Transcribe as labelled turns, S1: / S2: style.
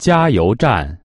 S1: 加油站。